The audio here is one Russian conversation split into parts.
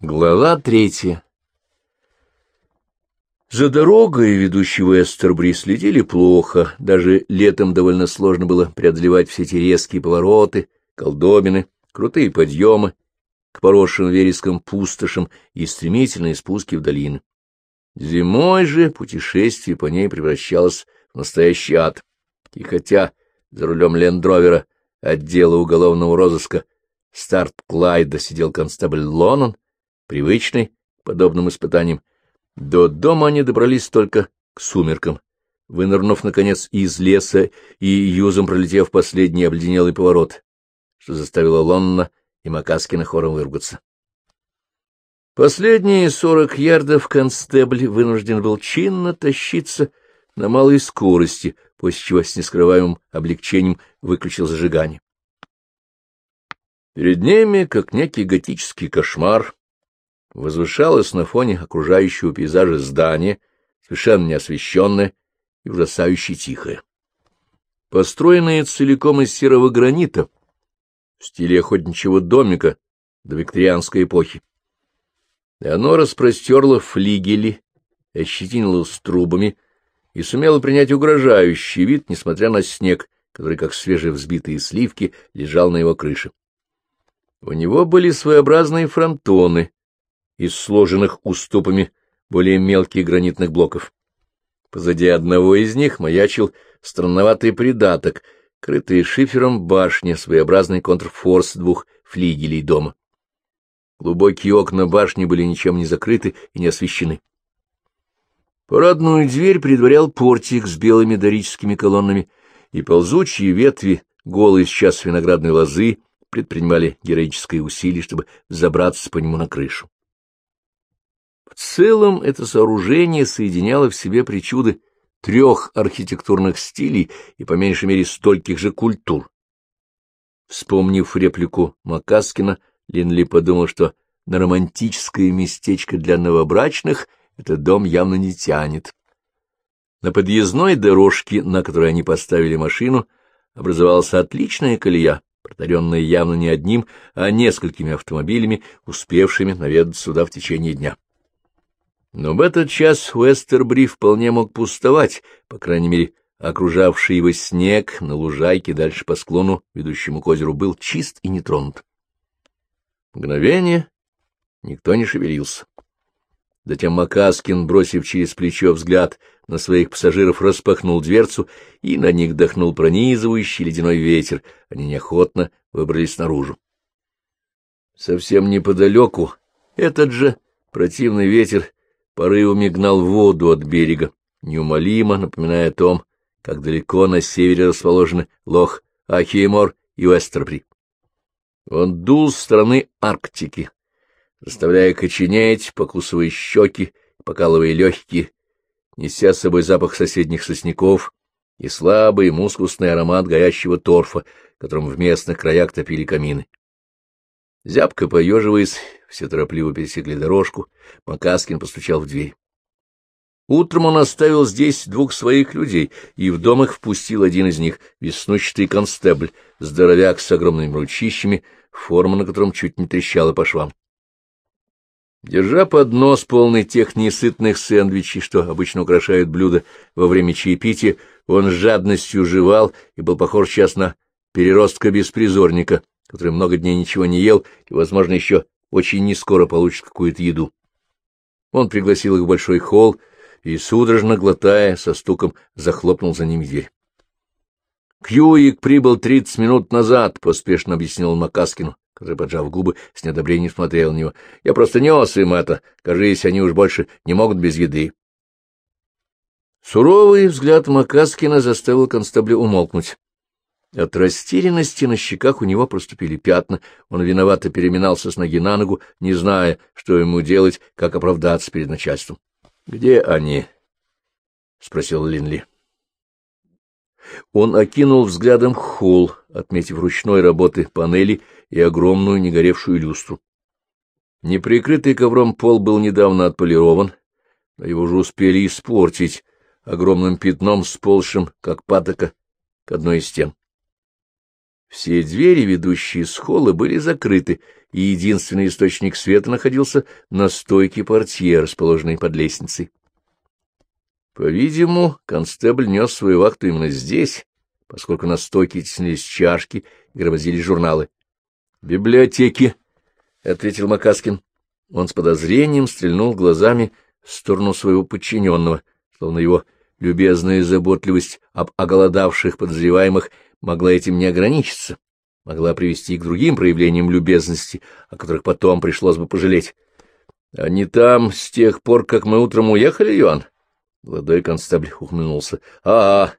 Глава третья За дорогой, ведущей в Эстербри, следили плохо. Даже летом довольно сложно было преодолевать все эти резкие повороты, колдобины, крутые подъемы к поросшим вереском пустошам и стремительные спуски в долины. Зимой же путешествие по ней превращалось в настоящий ад. И хотя за рулем лендровера отдела уголовного розыска старт Клайда сидел констабль Лонон, привычный к подобным испытаниям, до дома они добрались только к сумеркам, вынырнув, наконец, из леса и юзом пролетев последний обледенелый поворот, что заставило Лонна и Макаскина хором выругаться. Последние сорок ярдов констебль вынужден был чинно тащиться на малой скорости, после чего с нескрываемым облегчением выключил зажигание. Перед ними, как некий готический кошмар, возвышалось на фоне окружающего пейзажа здание, совершенно неосвещенное и ужасающе тихое. Построенное целиком из серого гранита, в стиле охотничьего домика до викторианской эпохи. И оно распростерло флигели, ощетинилось трубами и сумело принять угрожающий вид, несмотря на снег, который, как свежевзбитые сливки, лежал на его крыше. У него были своеобразные фронтоны, из сложенных уступами более мелких гранитных блоков. Позади одного из них маячил странноватый придаток, крытый шифером башня, своеобразный контрфорс двух флигелей дома. Глубокие окна башни были ничем не закрыты и не освещены. Парадную дверь предварял портик с белыми дорическими колоннами, и ползучие ветви, голые сейчас виноградной лозы, предпринимали героическое усилие, чтобы забраться по нему на крышу. Целом это сооружение соединяло в себе причуды трех архитектурных стилей и по меньшей мере стольких же культур. Вспомнив реплику Макаскина, Линли подумал, что на романтическое местечко для новобрачных этот дом явно не тянет. На подъездной дорожке, на которой они поставили машину, образовалась отличная колея, протаренная явно не одним, а несколькими автомобилями, успевшими наведаться сюда в течение дня. Но в этот час Уэстербри вполне мог пустовать, по крайней мере, окружавший его снег на лужайке дальше по склону, ведущему к озеру, был чист и нетронут. Мгновение никто не шевелился. Затем Макаскин, бросив через плечо взгляд на своих пассажиров, распахнул дверцу и на них дохнул пронизывающий ледяной ветер. Они неохотно выбрались наружу. Совсем неподалеку этот же противный ветер порывами гнал воду от берега, неумолимо напоминая о том, как далеко на севере расположены лох Ахиемор и Уэстербри. Он дул с стороны Арктики, заставляя коченеть, покусывая щеки, покалывая легкие, неся с собой запах соседних сосняков и слабый мускусный аромат горящего торфа, которым в местных краях топили камины. Зябко поеживаясь, все торопливо пересекли дорожку, Макаскин постучал в дверь. Утром он оставил здесь двух своих людей, и в дом их впустил один из них, веснущатый констебль, здоровяк с огромными ручищами, форма на котором чуть не трещала по швам. Держа поднос, полный тех несытных сэндвичей, что обычно украшают блюда во время чаепития, он с жадностью жевал и был похож сейчас на переростка-беспризорника, который много дней ничего не ел и, возможно, еще очень нескоро получит какую-то еду. Он пригласил их в большой холл и, судорожно глотая, со стуком захлопнул за ними дверь. «Кьюик прибыл тридцать минут назад», — поспешно объяснил он Макаскину, который, поджав губы, с неодобрением смотрел на него. «Я просто нес им это. Кажись, они уж больше не могут без еды». Суровый взгляд Макаскина заставил констабля умолкнуть. От растерянности на щеках у него проступили пятна, он виновато переминался с ноги на ногу, не зная, что ему делать, как оправдаться перед начальством. — Где они? — спросил Линли. Он окинул взглядом холл, отметив ручной работы панели и огромную негоревшую люстру. Неприкрытый ковром пол был недавно отполирован, но его уже успели испортить огромным пятном, сползшим, как патока, к одной из стен. Все двери, ведущие из холла, были закрыты, и единственный источник света находился на стойке портье, расположенной под лестницей. По-видимому, констебль нес свою вахту именно здесь, поскольку на стойке теснились чашки и громозились журналы. — Библиотеки, — ответил Макаскин. Он с подозрением стрельнул глазами в сторону своего подчиненного, словно его любезная заботливость об оголодавших подозреваемых могла этим не ограничиться, могла привести к другим проявлениям любезности, о которых потом пришлось бы пожалеть. — Они там с тех пор, как мы утром уехали, Иоанн? Молодой констабль ухмыльнулся. А — А-а,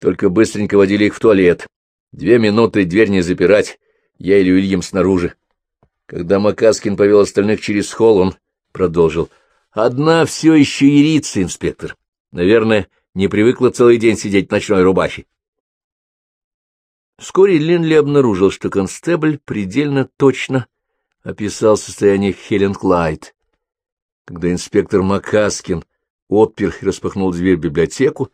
только быстренько водили их в туалет. Две минуты, дверь не запирать, я или Уильям снаружи. Когда Макаскин повел остальных через холл, он продолжил. Одна все еще ерится, инспектор. Наверное, не привыкла целый день сидеть в ночной рубахе. Вскоре Линли обнаружил, что констебль предельно точно описал состояние Хелен Клайд. Когда инспектор Макаскин отпер и распахнул дверь в библиотеку,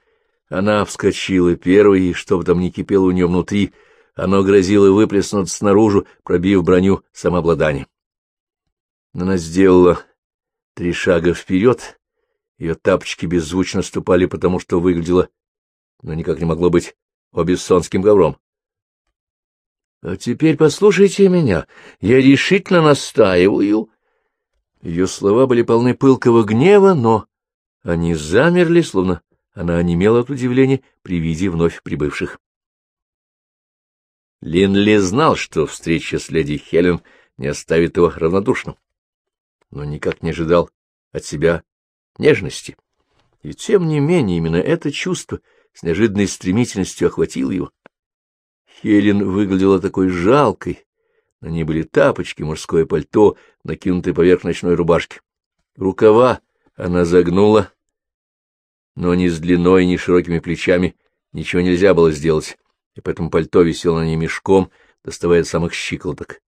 она вскочила первой, и что там ни кипело у нее внутри, оно грозило выплеснуться снаружи, пробив броню самообладания. Она сделала три шага вперед, ее тапочки беззвучно ступали, потому что выглядело, но никак не могло быть обессонским ковром. — А теперь послушайте меня, я решительно настаиваю. Ее слова были полны пылкого гнева, но они замерли, словно она онемела от удивления при виде вновь прибывших. Линли знал, что встреча с леди Хелен не оставит его равнодушным, но никак не ожидал от себя нежности. И тем не менее именно это чувство с неожиданной стремительностью охватило его. Хелен выглядела такой жалкой. На ней были тапочки, мужское пальто, накинутое поверх ночной рубашки. Рукава она загнула, но ни с длиной, ни широкими плечами ничего нельзя было сделать, и поэтому пальто висело на ней мешком, доставая самых щиколоток.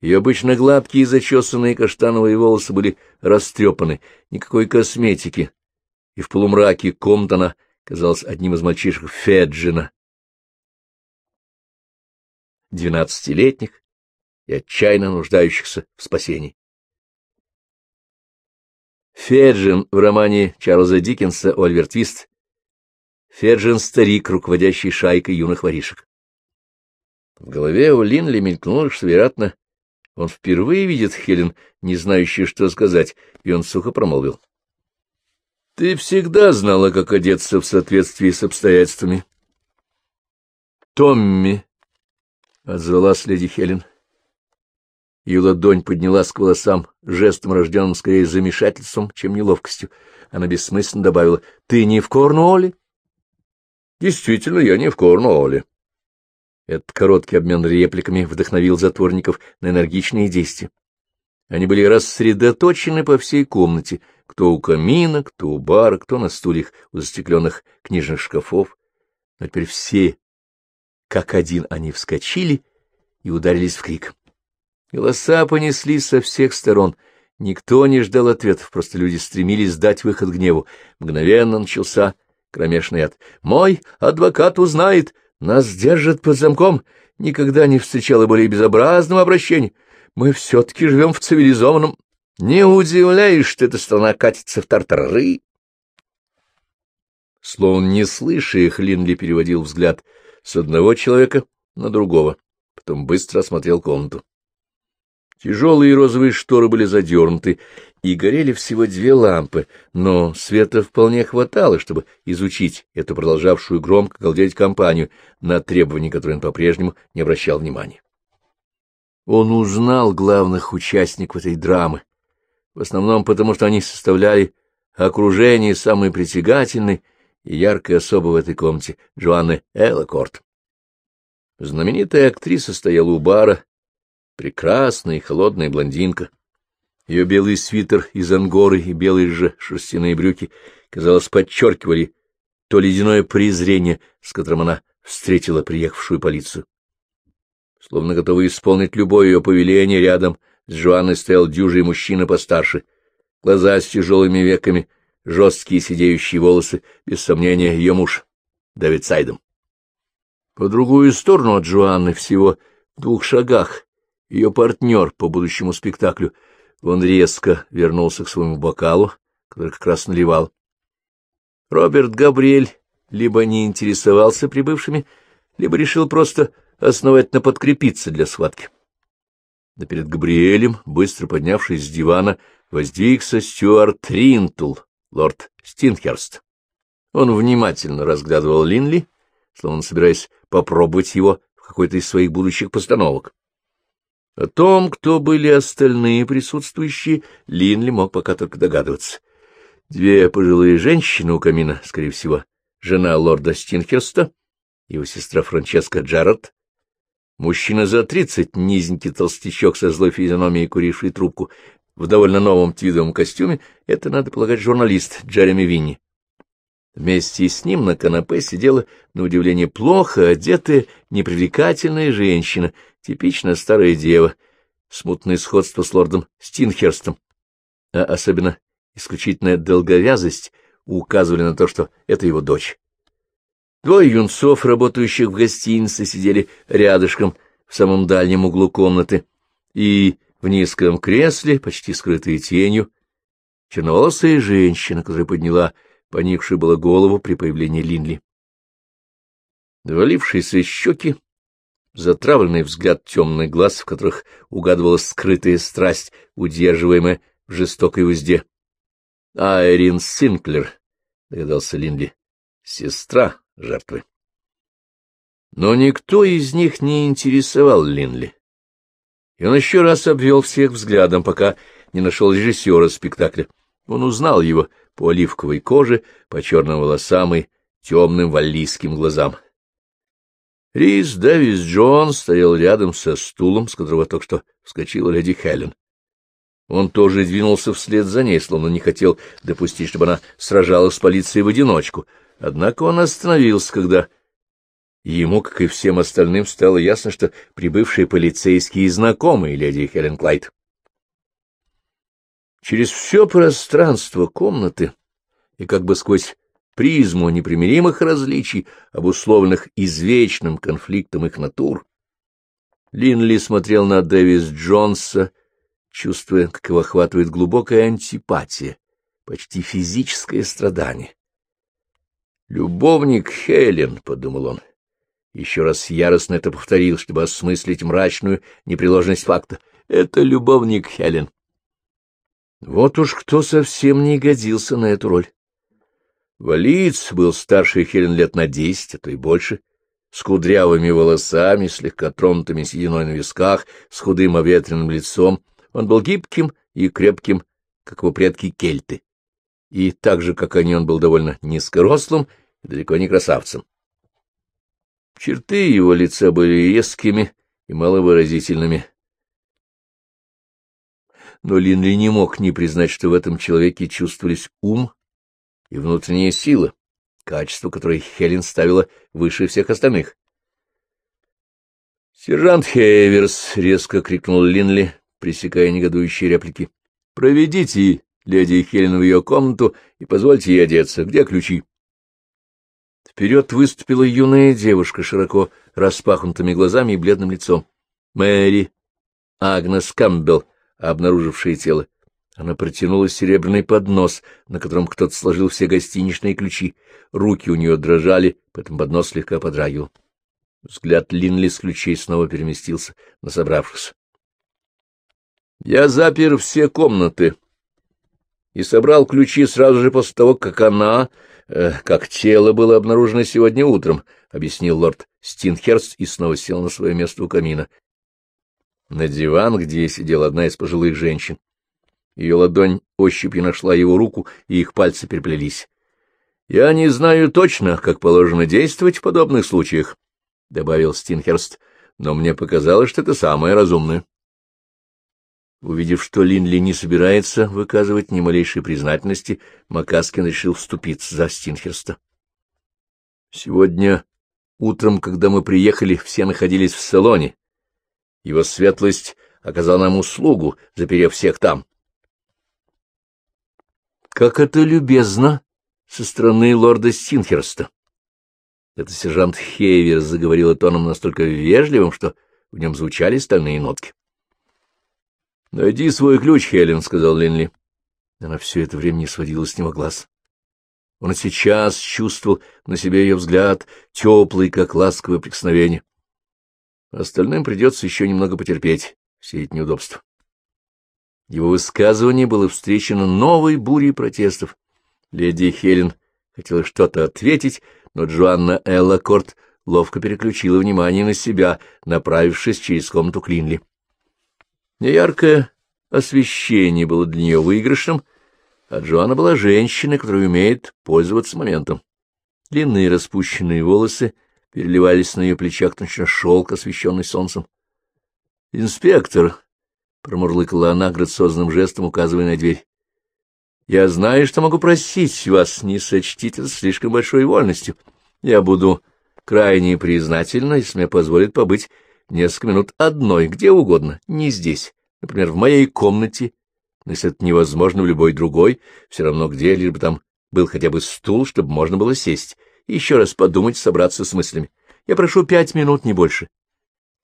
Ее обычно гладкие зачесанные каштановые волосы были растрепаны, никакой косметики, и в полумраке комната казалась одним из мальчишек Феджина, двенадцатилетних и отчаянно нуждающихся в спасении. Феджин в романе Чарльза Диккенса «Ольвер Твист» Феджин — старик, руководящий шайкой юных воришек. В голове у Линли мелькнуло, что, вероятно, он впервые видит Хелен, не знающую, что сказать, и он сухо промолвил. — Ты всегда знала, как одеться в соответствии с обстоятельствами. — Томми, — отзвалась леди Хелен. Ее ладонь поднялась к волосам, жестом, рожденным скорее замешательством, чем неловкостью. Она бессмысленно добавила, — Ты не в Корнуолле? — Действительно, я не в Корнуолле. Этот короткий обмен репликами вдохновил затворников на энергичные действия. Они были рассредоточены по всей комнате, кто у камина, кто у бара, кто на стульях у застекленных книжных шкафов. Но теперь все как один они вскочили и ударились в крик. Голоса понеслись со всех сторон. Никто не ждал ответов, просто люди стремились дать выход гневу. Мгновенно начался кромешный ад. «Мой адвокат узнает! Нас держат под замком! Никогда не встречала более безобразного обращения! Мы все-таки живем в цивилизованном... Не удивляюсь, что эта страна катится в тартары!» Словно не слыша их, Линли переводил взгляд с одного человека на другого, потом быстро осмотрел комнату. Тяжелые розовые шторы были задернуты, и горели всего две лампы, но света вполне хватало, чтобы изучить эту продолжавшую громко галдеть компанию, на требования которой он по-прежнему не обращал внимания. Он узнал главных участников этой драмы, в основном потому, что они составляли окружение самой притягательной и яркой особы в этой комнате Джоанны Эллокорт. Знаменитая актриса стояла у бара, прекрасная и холодная блондинка. Ее белый свитер из ангоры и белые же шерстяные брюки, казалось, подчеркивали то ледяное презрение, с которым она встретила приехавшую полицию. Словно готовый исполнить любое ее повеление, рядом с Жуанной стоял дюжий мужчина постарше, глаза с тяжелыми веками — жесткие сидеющие волосы, без сомнения, ее муж, Давид Сайдом. По другую сторону от Джоанны, всего в двух шагах, ее партнер по будущему спектаклю, он резко вернулся к своему бокалу, который как раз наливал. Роберт Габриэль либо не интересовался прибывшими, либо решил просто основательно подкрепиться для схватки. Да перед Габриэлем, быстро поднявшись с дивана, воздвигся Стюарт Тринтул, лорд Стинхерст. Он внимательно разглядывал Линли, словно собираясь попробовать его в какой-то из своих будущих постановок. О том, кто были остальные присутствующие, Линли мог пока только догадываться. Две пожилые женщины у камина, скорее всего, жена лорда Стинхерста, его сестра Франческа Джаред, мужчина за тридцать, низенький толстячок со злой физиономией, куривший трубку, в довольно новом твидовом костюме, это, надо полагать, журналист Джереми Винни. Вместе с ним на канапе сидела, на удивление, плохо одетая, непривлекательная женщина, типичная старая дева, смутное сходство с лордом Стинхерстом, а особенно исключительная долговязость указывали на то, что это его дочь. Двое юнцов, работающих в гостинице, сидели рядышком в самом дальнем углу комнаты, и в низком кресле, почти скрытые тенью, черноволосая женщина, которая подняла поникшую было голову при появлении Линли. Довалившиеся щеки, затравленный взгляд темных глаз, в которых угадывалась скрытая страсть, удерживаемая в жестокой узде. — Айрин Синклер, — догадался Линли, — сестра жертвы. Но никто из них не интересовал Линли. И он еще раз обвел всех взглядом, пока не нашел режиссера спектакля. Он узнал его — по оливковой коже, по черным волосам и темным валлийским глазам. Рис Дэвис Джон стоял рядом со стулом, с которого только что вскочила леди Хелен. Он тоже двинулся вслед за ней, словно не хотел допустить, чтобы она сражалась с полицией в одиночку. Однако он остановился, когда ему, как и всем остальным, стало ясно, что прибывшие полицейские знакомые леди Хелен Клайд. Через все пространство комнаты и как бы сквозь призму непримиримых различий, обусловленных извечным конфликтом их натур, Линли смотрел на Дэвис Джонса, чувствуя, как его охватывает глубокая антипатия, почти физическое страдание. «Любовник Хелен», — подумал он, еще раз яростно это повторил, чтобы осмыслить мрачную непреложность факта. «Это любовник Хелен». Вот уж кто совсем не годился на эту роль. Валиц был старше Хелен лет на десять, а то и больше, с кудрявыми волосами, слегка тронутыми сединой на висках, с худым оветренным лицом. Он был гибким и крепким, как его предки кельты. И так же, как они, он был довольно низкорослым и далеко не красавцем. Черты его лица были резкими и маловыразительными, но Линли не мог не признать, что в этом человеке чувствовались ум и внутренняя сила, качество, которое Хелен ставила выше всех остальных. «Сержант Хейверс!» — резко крикнул Линли, пресекая негодующие реплики. «Проведите леди Хелен в ее комнату и позвольте ей одеться. Где ключи?» Вперед выступила юная девушка, широко распахнутыми глазами и бледным лицом. Мэри Агнес Кампбелл, обнаружившее тело. Она протянула серебряный поднос, на котором кто-то сложил все гостиничные ключи. Руки у нее дрожали, поэтому поднос слегка подрагивал. Взгляд Линли с ключей снова переместился на собравшихся. — Я запер все комнаты и собрал ключи сразу же после того, как она, э, как тело было обнаружено сегодня утром, — объяснил лорд Стинхерст и снова сел на свое место у камина, на диван, где сидела одна из пожилых женщин. Ее ладонь ощупью нашла его руку, и их пальцы переплелись. — Я не знаю точно, как положено действовать в подобных случаях, — добавил Стинхерст, — но мне показалось, что это самое разумное. Увидев, что Линли не собирается выказывать ни малейшей признательности, Макаскин решил вступиться за Стинхерста. Сегодня утром, когда мы приехали, все находились в салоне, его светлость оказал нам услугу, заперев всех там. — Как это любезно со стороны лорда Стинхерста! Это сержант Хейвер заговорила тоном настолько вежливым, что в нем звучали стальные нотки. — Найди свой ключ, Хелен, — сказал Линли. Она все это время не сводила с него глаз. Он и сейчас чувствовал на себе ее взгляд, теплый, как ласковое прикосновение. Остальным придется еще немного потерпеть все эти неудобства. Его высказывание было встречено новой бурей протестов. Леди Хелен хотела что-то ответить, но Джоанна Элла Корт ловко переключила внимание на себя, направившись через комнату Клинли. Неяркое освещение было для нее выигрышным, а Джоанна была женщиной, которая умеет пользоваться моментом. Длинные распущенные волосы переливались на ее плечах точно шелк, освещенный солнцем. — Инспектор, — промурлыкала она грациозным жестом, указывая на дверь, — я знаю, что могу просить вас, не сочтите слишком большой вольностью. Я буду крайне признательна, если мне позволит побыть несколько минут одной, где угодно, не здесь, например, в моей комнате но если это невозможно в любой другой, все равно где, лишь бы там был хотя бы стул, чтобы можно было сесть, и еще раз подумать, собраться с мыслями. Я прошу пять минут, не больше.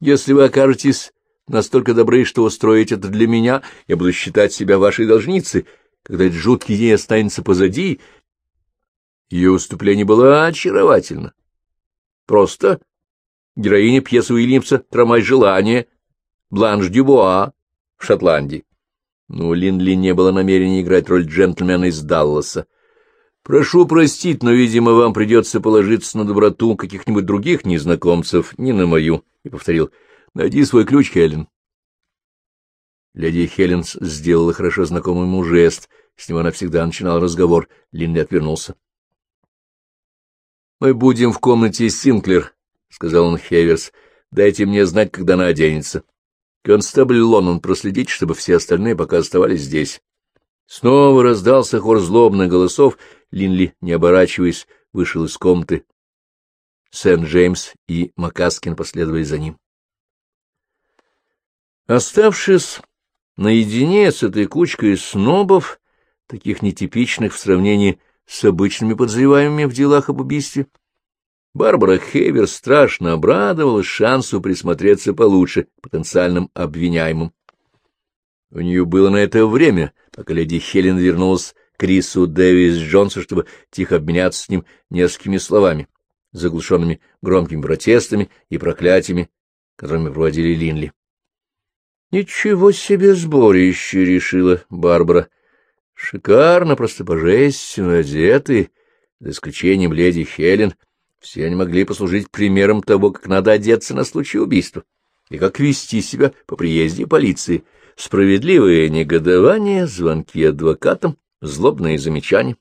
Если вы окажетесь настолько добры, что устроите это для меня, я буду считать себя вашей должницей. Когда этот жуткий день останется позади, ее выступление было очаровательно. Просто героиня пьесы Уильямса «Трамвай желания» Бланш Дюбуа в Шотландии. Но Линли не было намерения играть роль джентльмена из Далласа. «Прошу простить, но, видимо, вам придется положиться на доброту каких-нибудь других незнакомцев, не на мою», — и повторил. «Найди свой ключ, Хелен». Леди Хеленс сделала хорошо знакомый ему жест, с него она всегда начинал разговор. Линли отвернулся. «Мы будем в комнате Синклер», — сказал он Хеверс. «Дайте мне знать, когда она оденется». Констабль Лоннон проследить, чтобы все остальные пока оставались здесь. Снова раздался хор злобных голосов. Линли, не оборачиваясь, вышел из комнаты. Сент-Джеймс и Макаскин последовали за ним. Оставшись наедине с этой кучкой снобов, таких нетипичных в сравнении с обычными подозреваемыми в делах об убийстве, Барбара Хейвер страшно обрадовалась шансу присмотреться получше потенциальным обвиняемым. У нее было на это время, пока леди Хелен вернулась к Рису Дэвис Джонсу, чтобы тихо обменяться с ним несколькими словами, заглушенными громкими протестами и проклятиями, которыми проводили Линли. — Ничего себе сборище, — решила Барбара. — Шикарно, просто божественно одеты, за исключением леди Хелен — все они могли послужить примером того, как надо одеться на случай убийства и как вести себя по приезде полиции. Справедливое негодование, звонки адвокатам, злобные замечания.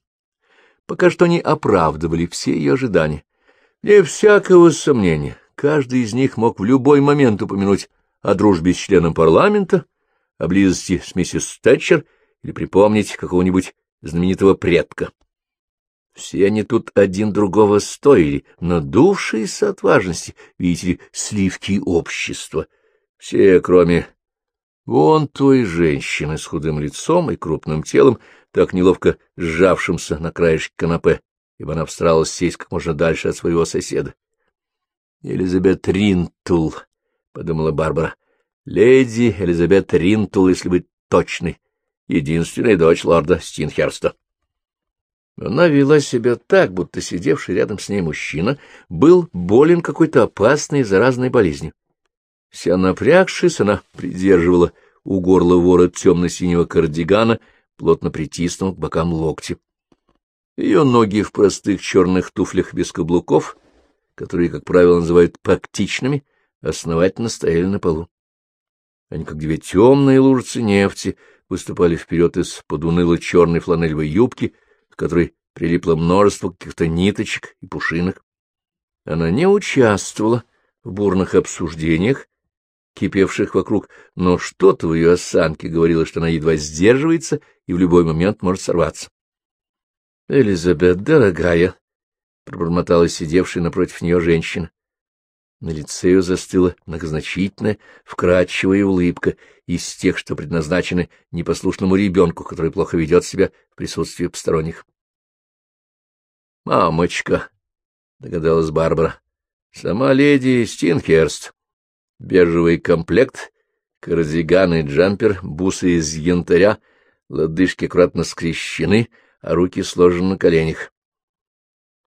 Пока что они оправдывали все ее ожидания. Не всякого сомнения, каждый из них мог в любой момент упомянуть о дружбе с членом парламента, о близости с миссис Тэтчер или припомнить какого-нибудь знаменитого предка. Все они тут один другого стоили, надувшиеся от важности, видите ли, сливки общества. Все, кроме вон той женщины с худым лицом и крупным телом, так неловко сжавшимся на краешке канапе, ибо она встаралась сесть как можно дальше от своего соседа. — Элизабет Ринтул, — подумала Барбара, — леди Элизабет Ринтул, если быть точной, единственная дочь лорда Стинхерста. Она вела себя так, будто сидевший рядом с ней мужчина был болен какой-то опасной заразной болезнью. Вся напрягшись, она придерживала у горла ворот темно-синего кардигана, плотно притиснув к бокам локти. Ее ноги в простых черных туфлях без каблуков, которые, как правило, называют практичными, основательно стояли на полу. Они, как две темные лужицы нефти, выступали вперед из-под уныло черной фланелевой юбки — которой прилипло множество каких-то ниточек и пушинок. Она не участвовала в бурных обсуждениях, кипевших вокруг, но что-то в ее осанке говорило, что она едва сдерживается и в любой момент может сорваться. — Элизабет, дорогая, — пробормотала сидевшая напротив нее женщина. На лице ее застыла многозначительная, вкрадчивая улыбка из тех, что предназначены непослушному ребенку, который плохо ведет себя в присутствии посторонних. — Мамочка! — догадалась Барбара. — Сама леди Стинхерст. Бежевый комплект, кардиган и джампер, бусы из янтаря, лодыжки аккуратно скрещены, а руки сложены на коленях.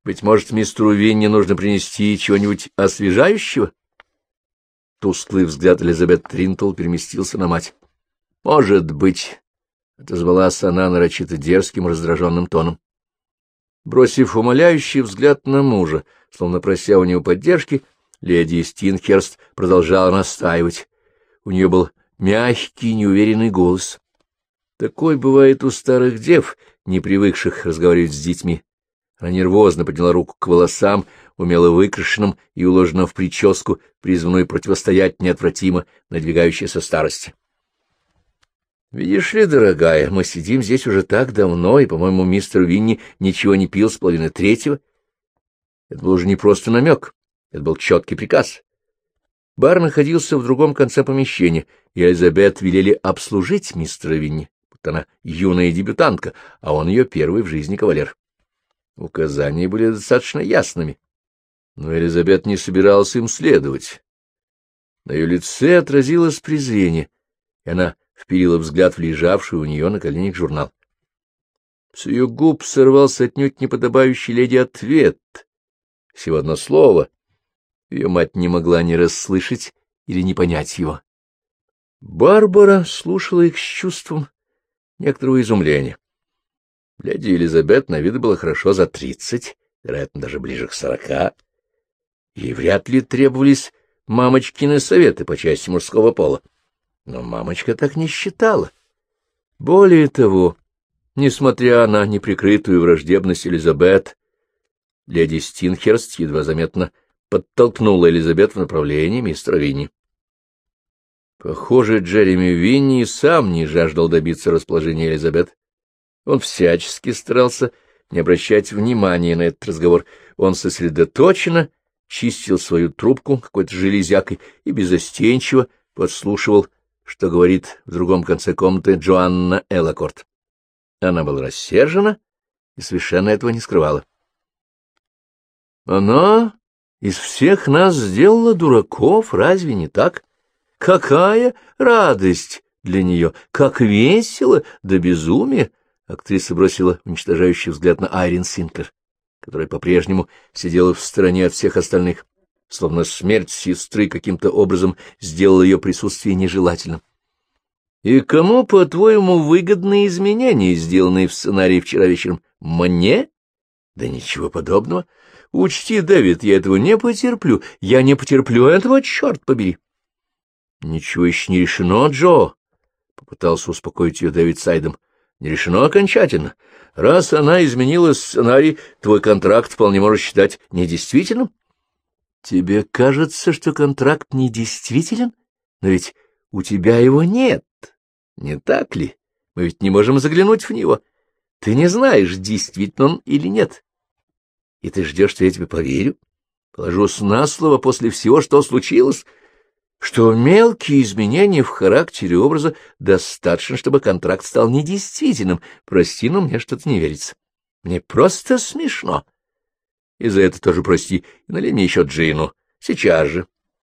Быть может, мистеру Винни нужно принести чего-нибудь освежающего? Тусклый взгляд Элизабет Тринтл переместился на мать. — Может быть, — отозвалась она нарочито дерзким, раздраженным тоном. Бросив умоляющий взгляд на мужа, словно прося у него поддержки, леди Стинхерст продолжала настаивать. У нее был мягкий, неуверенный голос. Такой бывает у старых дев, не привыкших разговаривать с детьми. Она нервозно подняла руку к волосам, умело выкрашенным и уложенным в прическу, призванную противостоять неотвратимо надвигающейся старости. — Видишь ли, дорогая, мы сидим здесь уже так давно, и, по-моему, мистер Винни ничего не пил с половины третьего. Это был уже не просто намек, это был четкий приказ. Бар находился в другом конце помещения, и Элизабет велели обслужить мистера Винни, будто она юная дебютантка, а он ее первый в жизни кавалер. Указания были достаточно ясными, но Элизабет не собиралась им следовать. На ее лице отразилось презрение, и она вперила взгляд в лежавший у нее на коленях журнал. С ее губ сорвался отнюдь неподобающий леди ответ. Всего одно слово. Ее мать не могла не расслышать или не понять его. Барбара слушала их с чувством некоторого изумления. Леди Елизабет на вид было хорошо за тридцать, вероятно, даже ближе к сорока. Ей вряд ли требовались мамочкины советы по части мужского пола. Но мамочка так не считала. Более того, несмотря на неприкрытую враждебность Элизабет, леди Стинхерст едва заметно подтолкнула Элизабет в направлении мистера Винни. Похоже, Джереми Винни сам не жаждал добиться расположения Элизабет. Он всячески старался не обращать внимания на этот разговор. Он сосредоточенно чистил свою трубку какой-то железякой и безостенчиво подслушивал, что говорит в другом конце комнаты Джоанна Эллакорт. Она была рассержена и совершенно этого не скрывала. Она из всех нас сделала дураков, разве не так? Какая радость для нее, как весело до да безумия! Актриса бросила уничтожающий взгляд на Айрин Синклер, которая по-прежнему сидела в стороне от всех остальных, словно смерть сестры каким-то образом сделала ее присутствие нежелательным. «И кому, по-твоему, выгодны изменения, сделанные в сценарии вчера вечером? Мне? Да ничего подобного. Учти, Дэвид, я этого не потерплю. Я не потерплю этого, черт побери!» «Ничего еще не решено, Джо!» — попытался успокоить ее Дэвид Сайдом не решено окончательно. Раз она изменила сценарий, твой контракт вполне можешь считать недействительным. Тебе кажется, что контракт недействителен? Но ведь у тебя его нет, не так ли? Мы ведь не можем заглянуть в него. Ты не знаешь, действительно он или нет. И ты ждешь, что я тебе поверю? Положусь на слово после всего, что случилось что мелкие изменения в характере образа достаточно, чтобы контракт стал недействительным. Прости, но мне что-то не верится. Мне просто смешно. И за это тоже прости. И налей мне еще джину. Сейчас же.